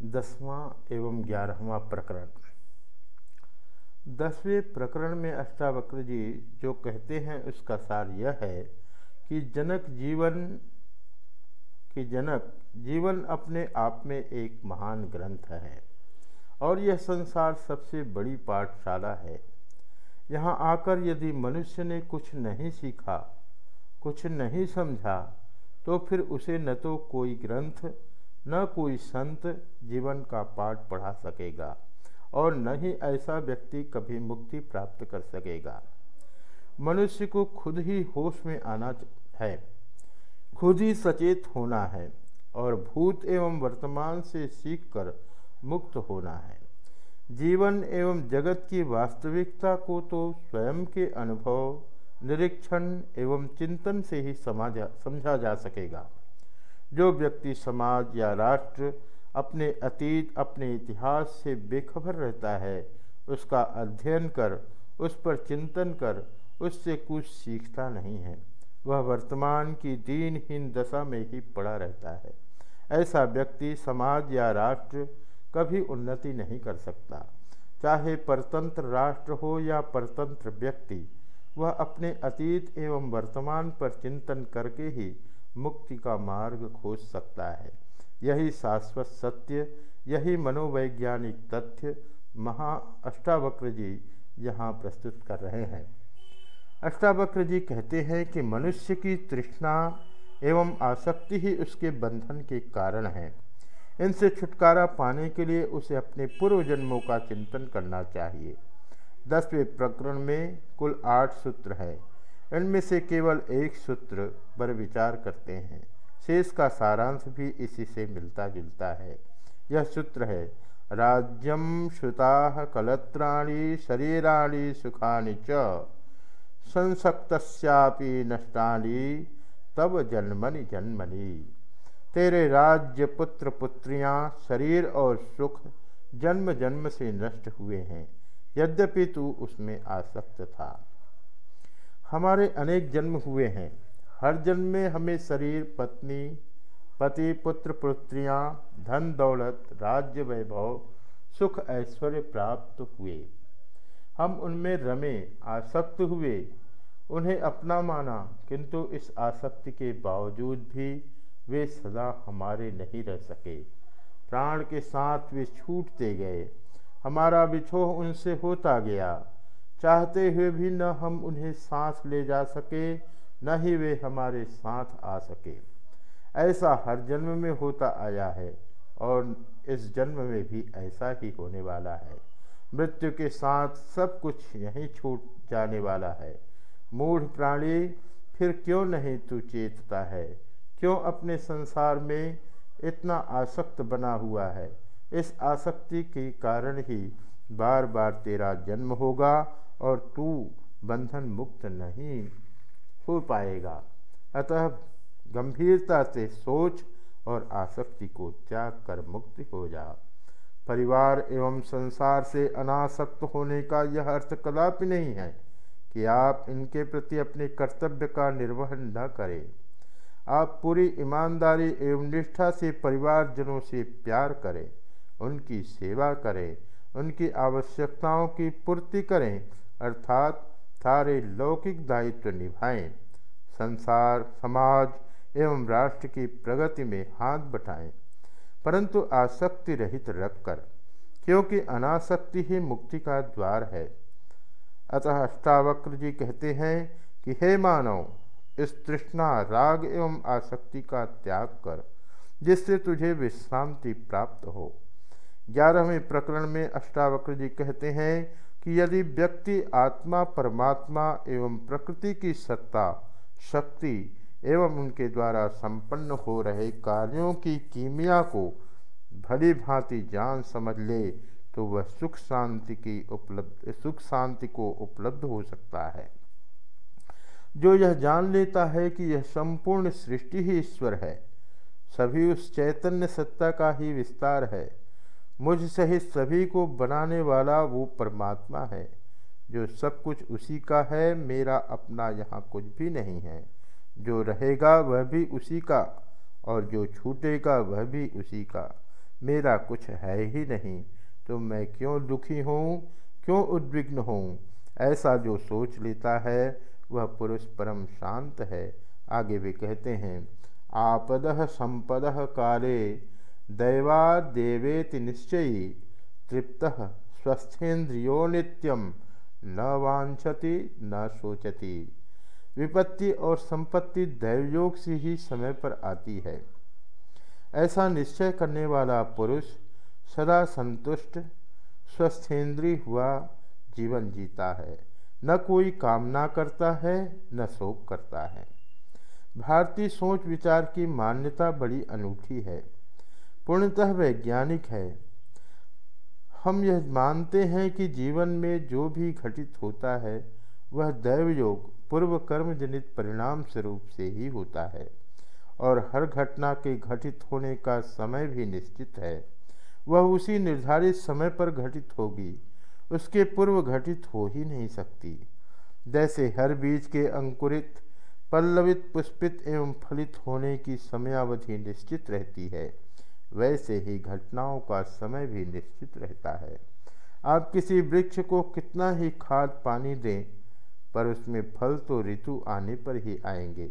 दसवां एवं ग्यारहवा प्रकरण। दसवें प्रकरण में अष्टावक्र जी जो कहते हैं, उसका सार यह है कि जनक जीवन, कि जनक जीवन अपने आप में एक महान ग्रंथ है और यह संसार सबसे बड़ी पाठशाला है। यहाँ आकर यदि मनुष्य ने कुछ नहीं सीखा, कुछ नहीं समझा तो फिर उसे न तो कोई ग्रंथ न कोई संत जीवन का पाठ पढ़ा सकेगा, और न ही ऐसा व्यक्ति कभी मुक्ति प्राप्त कर सकेगा। मनुष्य को खुद ही होश में आना है, खुद ही सचेत होना है, और भूत एवं वर्तमान से सीखकर मुक्त होना है। जीवन एवं जगत की वास्तविकता को तो स्वयं के अनुभव, निरीक्षण एवं चिंतन से ही समाजा समझा जा सकेगा। जो व्यक्ति समाज या राष्ट्र अपने अतीत, अपने इतिहास से बेखबर रहता है, उसका अध्ययन कर, उस पर चिंतन कर, उससे कुछ सीखता नहीं है। वह वर्तमान की दीनहीन दशा में ही पड़ा रहता है। ऐसा व्यक्ति समाज या राष्ट्र कभी उन्नति नहीं कर सकता। चाहे परतंत्र राष्ट्र हो या परतंत्र व्यक्ति, वह अपने अतीत एवं वर्तमान पर चिंतन करके ही मुक्ति का मार्ग खोज सकता है। यही शाश्वत सत्य, यही मनोवैज्ञानिक तथ्य महा अष्टावक्र जी यहाँ प्रस्तुत कर रहे हैं। अष्टावक्र जी कहते हैं कि मनुष्य की तृष्णा एवं आसक्ति ही उसके बंधन के कारण है। इनसे छुटकारा पाने के लिए उसे अपने पूर्व जन्मों का चिंतन करना चाहिए। दसवें प्रकरण में कुल आठ सूत्र है। इनमें से केवल एक सूत्र पर विचार करते हैं। शेष का सारांश भी इसी से मिलता जुलता है। यह सूत्र है राज्यम श्रुता कलत्राणी शरीराणी सुखानि च, संसक्तस्यापि नष्टानि तब जन्मनि जन्मनि। तेरे राज्य पुत्र पुत्रियाँ शरीर और सुख जन्म जन्म से नष्ट हुए हैं। यद्यपि तू उसमें आसक्त था। हमारे अनेक जन्म हुए हैं। हर जन्म में हमें शरीर, पत्नी, पति, पुत्र, पुत्रियाँ, धन, दौलत, राज्य, वैभव, सुख, ऐश्वर्य प्राप्त हुए। हम उनमें रमे, आसक्त हुए, उन्हें अपना माना, किंतु इस आसक्ति के बावजूद भी वे सदा हमारे नहीं रह सके। प्राण के साथ वे छूटते गए। हमारा बिछोह उनसे होता गया। चाहते हुए भी न हम उन्हें सांस ले जा सके, न ही वे हमारे साथ आ सके। ऐसा हर जन्म में होता आया है और इस जन्म में भी ऐसा ही होने वाला है। मृत्यु के साथ सब कुछ यहीं छूट जाने वाला है। मूढ़ प्राणी, फिर क्यों नहीं तू चेतता है? क्यों अपने संसार में इतना आसक्त बना हुआ है? इस आसक्ति के कारण ही बार बार तेरा जन्म होगा और तू बंधन मुक्त नहीं हो पाएगा। अतः गंभीरता से सोच और आसक्ति को त्याग कर मुक्त हो जा। परिवार एवं संसार से अनासक्त होने का यह अर्थ कदापि नहीं है कि आप इनके प्रति अपने कर्तव्य का निर्वहन न करें। आप पूरी ईमानदारी एवं निष्ठा से परिवारजनों से प्यार करें, उनकी सेवा करें, उनकी आवश्यकताओं की पूर्ति करें अर्थात सारे लौकिक दायित्व निभाएँ, संसार, समाज एवं राष्ट्र की प्रगति में हाथ बटाएँ, परंतु आसक्ति रहित रखकर, क्योंकि अनासक्ति ही मुक्ति का द्वार है। अतः अष्टावक्र जी कहते हैं कि, हे मानव, इस तृष्णा, राग एवं आसक्ति का त्याग कर, जिससे तुझे विश्रांति प्राप्त हो। ग्यारहवें प्रकरण में अष्टावक्र जी कहते हैं कि यदि व्यक्ति आत्मा, परमात्मा एवं प्रकृति की सत्ता, शक्ति एवं उनके द्वारा संपन्न हो रहे कार्यों की कीमिया को भली भांति जान समझ ले तो वह सुख शांति की उपलब्ध, सुख शांति को उपलब्ध हो सकता है। जो यह जान लेता है कि यह संपूर्ण सृष्टि ही ईश्वर है, सभी उस चैतन्य सत्ता का ही विस्तार है। मुझ सहित सभी को बनाने वाला वो परमात्मा है, जो सब कुछ उसी का है, मेरा अपना यहाँ कुछ भी नहीं है। जो रहेगा वह भी उसी का, और जो छूटेगा वह भी उसी का। मेरा कुछ है ही नहीं तो मैं क्यों दुखी हूँ, क्यों उद्विग्न हूँ? ऐसा जो सोच लेता है, वह पुरुष परम शांत है। आगे भी कहते हैं, आपद संपद काले दैवा देवेति निश्चयी। तृप्त स्वस्थेन्द्रियो नित्यम न वांछति न सोचती विपत्ति और संपत्ति दैवयोग से ही समय पर आती है। ऐसा निश्चय करने वाला पुरुष सदा संतुष्ट स्वस्थेंद्रीय हुआ जीवन जीता है। न कोई कामना करता है, न शोक करता है। भारतीय सोच विचार की मान्यता बड़ी अनूठी है। पूर्णतः वैज्ञानिक है। हम यह मानते हैं कि जीवन में जो भी घटित होता है, वह दैवयोग, पूर्व कर्म जनित परिणाम स्वरूप से ही होता है और हर घटना के घटित होने का समय भी निश्चित है। वह उसी निर्धारित समय पर घटित होगी, उसके पूर्व घटित हो ही नहीं सकती। जैसे हर बीज के अंकुरित, पल्लवित, पुष्पित एवं फलित होने की समयावधि निश्चित रहती है। वैसे ही घटनाओं का समय भी निश्चित रहता है। आप किसी वृक्ष को कितना ही खाद पानी दें, पर उसमें फल तो ऋतु आने पर ही आएँगे।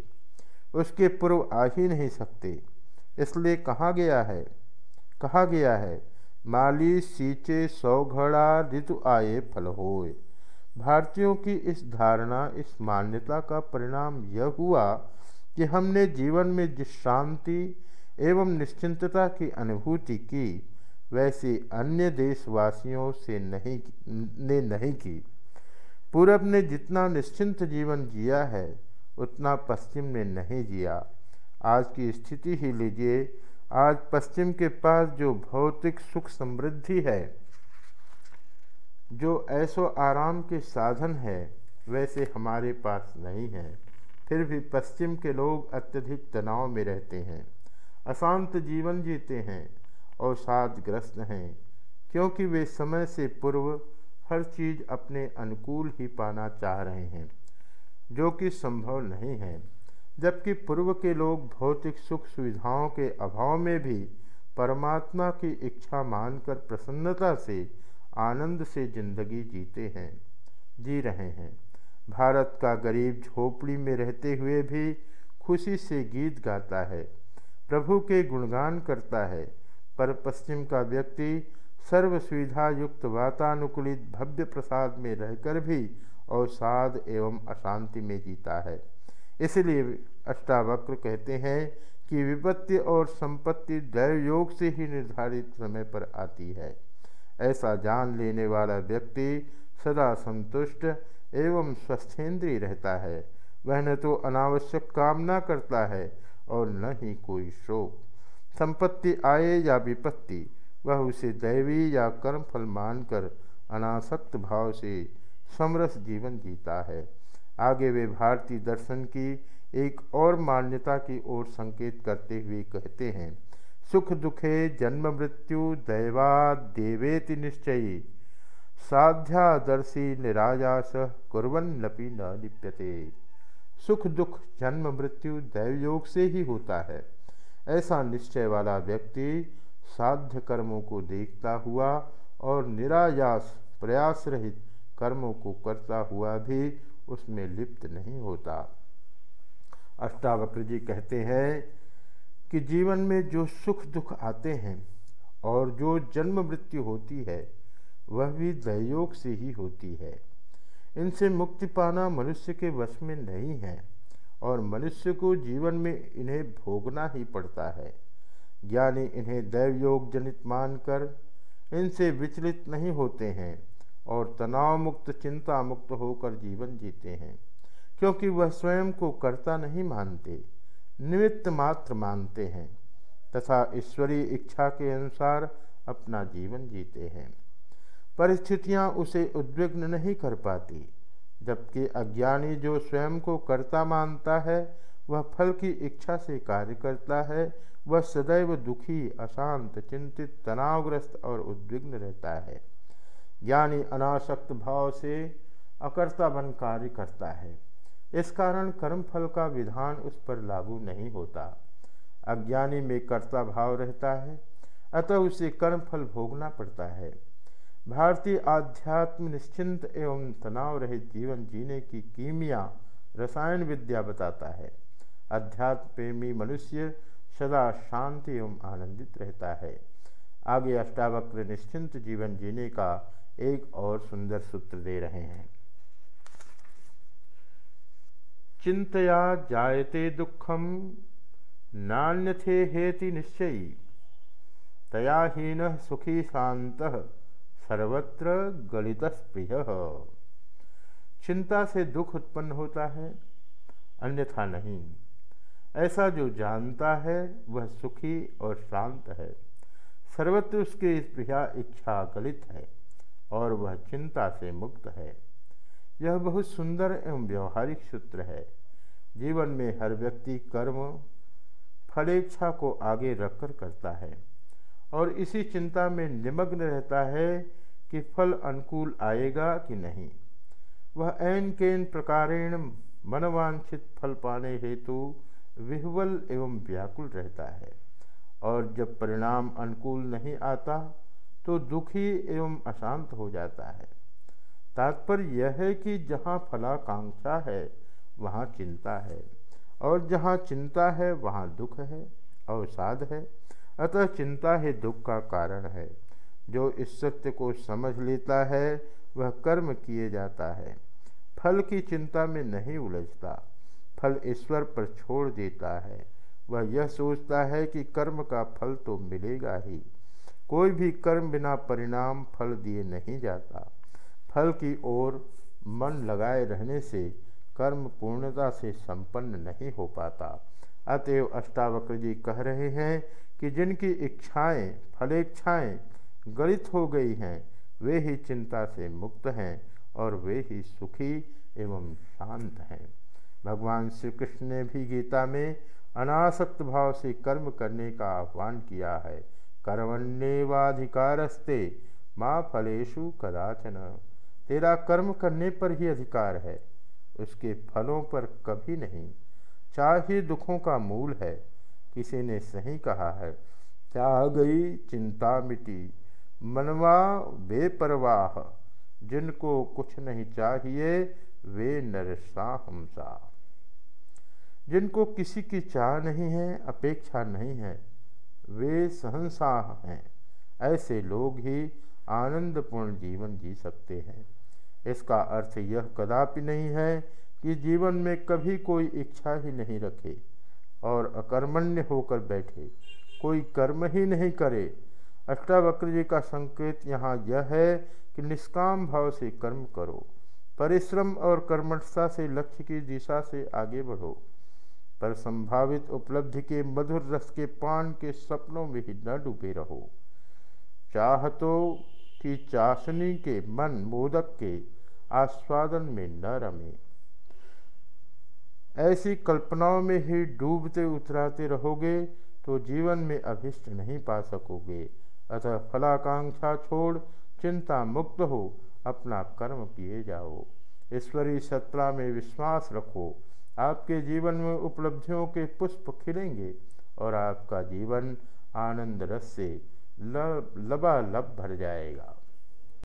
उसके पूर्व आ ही नहीं सकते। इसलिए कहा गया है, कहा गया है, माली, सींचे सौ घड़ा ऋतु आए, फल होए। भारतीयों की इस धारणा, इस मान्यता का परिणाम यह हुआ कि हमने जीवन में जिस शांति एवं निश्चिंतता की अनुभूति की, वैसे अन्य देशवासियों से नहीं ने नहीं की। पूरब ने जितना निश्चिंत जीवन जिया है, उतना पश्चिम ने नहीं जिया। आज की स्थिति ही लीजिए, आज पश्चिम के पास जो भौतिक सुख समृद्धि है, जो ऐसो आराम के साधन है, वैसे हमारे पास नहीं है। फिर भी पश्चिम के लोग अत्यधिक तनाव में रहते हैं। अशांत जीवन जीते हैं और साधग्रस्त हैं, क्योंकि वे समय से पूर्व हर चीज़ अपने अनुकूल ही पाना चाह रहे हैं, जो कि संभव नहीं है, जबकि पूर्व के लोग भौतिक सुख सुविधाओं के अभाव में भी परमात्मा की इच्छा मानकर प्रसन्नता से, आनंद से ज़िंदगी जीते हैं, जी रहे हैं। भारत का गरीब झोपड़ी में रहते हुए भी खुशी से गीत गाता है। प्रभु के गुणगान करता है। पर पश्चिम का व्यक्ति सर्व सुविधा युक्त वातानुकूलित भव्य प्रसाद में रहकर भी अवसाद एवं अशांति में जीता है। इसलिए अष्टावक्र कहते हैं कि विपत्ति और संपत्ति दैव योग से ही निर्धारित समय पर आती है। ऐसा जान लेने वाला व्यक्ति सदा संतुष्ट एवं स्वस्थेंद्रीय रहता है। वह न तो अनावश्यक कामना करता है और न ही कोई शोक। संपत्ति आए या विपत्ति, वह उसे दैवी या कर्मफल मानकर अनासक्त भाव से समरस जीवन जीता है। आगे वे भारतीय दर्शन की एक और मान्यता की ओर संकेत करते हुए कहते हैं, सुख दुखे जन्म मृत्यु दैवा देवेति निश्चयी। साध्यादर्शी निरायास कुरन्नपि न लिप्यते। सुख दुख, जन्म, मृत्यु, दैवयोग से ही होता है। ऐसा निश्चय वाला व्यक्ति साध्य कर्मों को देखता हुआ और निरायास प्रयास रहित कर्मों को करता हुआ भी उसमें लिप्त नहीं होता। अष्टावक्र जी कहते हैं कि जीवन में जो सुख दुख आते हैं और जो जन्म मृत्यु होती है, वह भी दैयोग से ही होती है। इनसे मुक्ति पाना मनुष्य के वश में नहीं है और मनुष्य को जीवन में इन्हें भोगना ही पड़ता है। ज्ञानी इन्हें दैवयोग जनित मानकर इनसे विचलित नहीं होते हैं और तनाव मुक्त चिंता मुक्त होकर जीवन जीते हैं, क्योंकि वह स्वयं को कर्ता नहीं मानते, निमित्त मात्र मानते हैं, तथा ईश्वरीय इच्छा के अनुसार अपना जीवन जीते हैं। परिस्थितियाँ उसे उद्विग्न नहीं कर पाती, जबकि अज्ञानी जो स्वयं को कर्ता मानता है, वह फल की इच्छा से कार्य करता है, वह सदैव दुखी, अशांत, चिंतित, तनावग्रस्त और उद्विग्न रहता है। ज्ञानी अनासक्त भाव से अकर्ता बन कार्य करता है। इस कारण कर्मफल का विधान उस पर लागू नहीं होता। अज्ञानी में कर्ता भाव रहता है, अतः उसे कर्म फल भोगना पड़ता है। भारतीय आध्यात्म निश्चिंत एवं तनाव रहित जीवन जीने की कीमिया रसायन विद्या बताता है। अध्यात्म प्रेमी मनुष्य सदा शांति एवं आनंदित रहता है। आगे अष्टावक्र निश्चिंत जीवन जीने का एक और सुंदर सूत्र दे रहे हैं। चिंतया जायते दुखम नान्यथे हेति निश्चयी। तयाहीन सुखी शांत सर्वत्र गलित प्रिय चिंता से दुख उत्पन्न होता है, अन्यथा नहीं। ऐसा जो जानता है, वह सुखी और शांत है। सर्वत्र उसकी प्रिया इच्छा गलित है और वह चिंता से मुक्त है। यह बहुत सुंदर एवं व्यवहारिक सूत्र है। जीवन में हर व्यक्ति कर्म फलेच्छा को आगे रखकर करता है। और इसी चिंता में निमग्न रहता है कि फल अनुकूल आएगा कि नहीं। वह एन केन प्रकारेण मनवांछित फल पाने हेतु विह्वल एवं व्याकुल रहता है और जब परिणाम अनुकूल नहीं आता तो दुखी एवं अशांत हो जाता है। तात्पर्य यह है कि जहाँ फलाकांक्षा है, वहाँ चिंता है और जहाँ चिंता है, वहाँ दुख है अवसाद है। अतः चिंता ही दुख का कारण है। जो इस सत्य को समझ लेता है, वह कर्म किए जाता है। फल की चिंता में नहीं उलझता, फल ईश्वर पर छोड़ देता है। वह यह सोचता है कि कर्म का फल तो मिलेगा ही। कोई भी कर्म बिना परिणाम फल दिए नहीं जाता। फल की ओर मन लगाए रहने से कर्म पूर्णता से संपन्न नहीं हो पाता। अतएव अष्टावक्र जी कह रहे हैं कि जिनकी इच्छाएँ, फलेच्छाएँ गलित हो गई हैं, वे ही चिंता से मुक्त हैं और वे ही सुखी एवं शांत हैं। भगवान श्री कृष्ण ने भी गीता में अनासक्त भाव से कर्म करने का आह्वान किया है। कर्मण्यवाधिकारस्ते माँ फलेशु कदाचन। तेरा कर्म करने पर ही अधिकार है, उसके फलों पर कभी नहीं। चाहे दुखों का मूल है किसी ने सही कहा है। चाह गई चिंता मिटी। मनवा बेपरवाह। जिनको कुछ नहीं चाहिए, वे नरसा हमसा जिनको किसी की चाह नहीं है, अपेक्षा नहीं है, वे सहनसाह हैं। ऐसे लोग ही आनंदपूर्ण जीवन जी सकते हैं। इसका अर्थ यह कदापि नहीं है कि जीवन में कभी कोई इच्छा ही नहीं रखे। और अकर्मण्य होकर बैठे। कोई कर्म ही नहीं करे। अष्टावक्र जी का संकेत यहाँ यह है कि निष्काम भाव से कर्म करो। परिश्रम और कर्मठता से लक्ष्य की दिशा से आगे बढ़ो। पर संभावित उपलब्धि के मधुर रस के पान के सपनों में ही न डूबे रहो। चाहतों की चाशनी के मन मोदक के आस्वादन में न रमे। ऐसी कल्पनाओं में ही डूबते उतराते रहोगे तो जीवन में अभिष्ट नहीं पा सकोगे। अतः फलाकांक्षा छोड़, चिंता मुक्त हो, अपना कर्म किए जाओ। ईश्वरीय सत्ता में विश्वास रखो। आपके जीवन में उपलब्धियों के पुष्प खिलेंगे और आपका जीवन आनंद रस से लब लबालब भर जाएगा।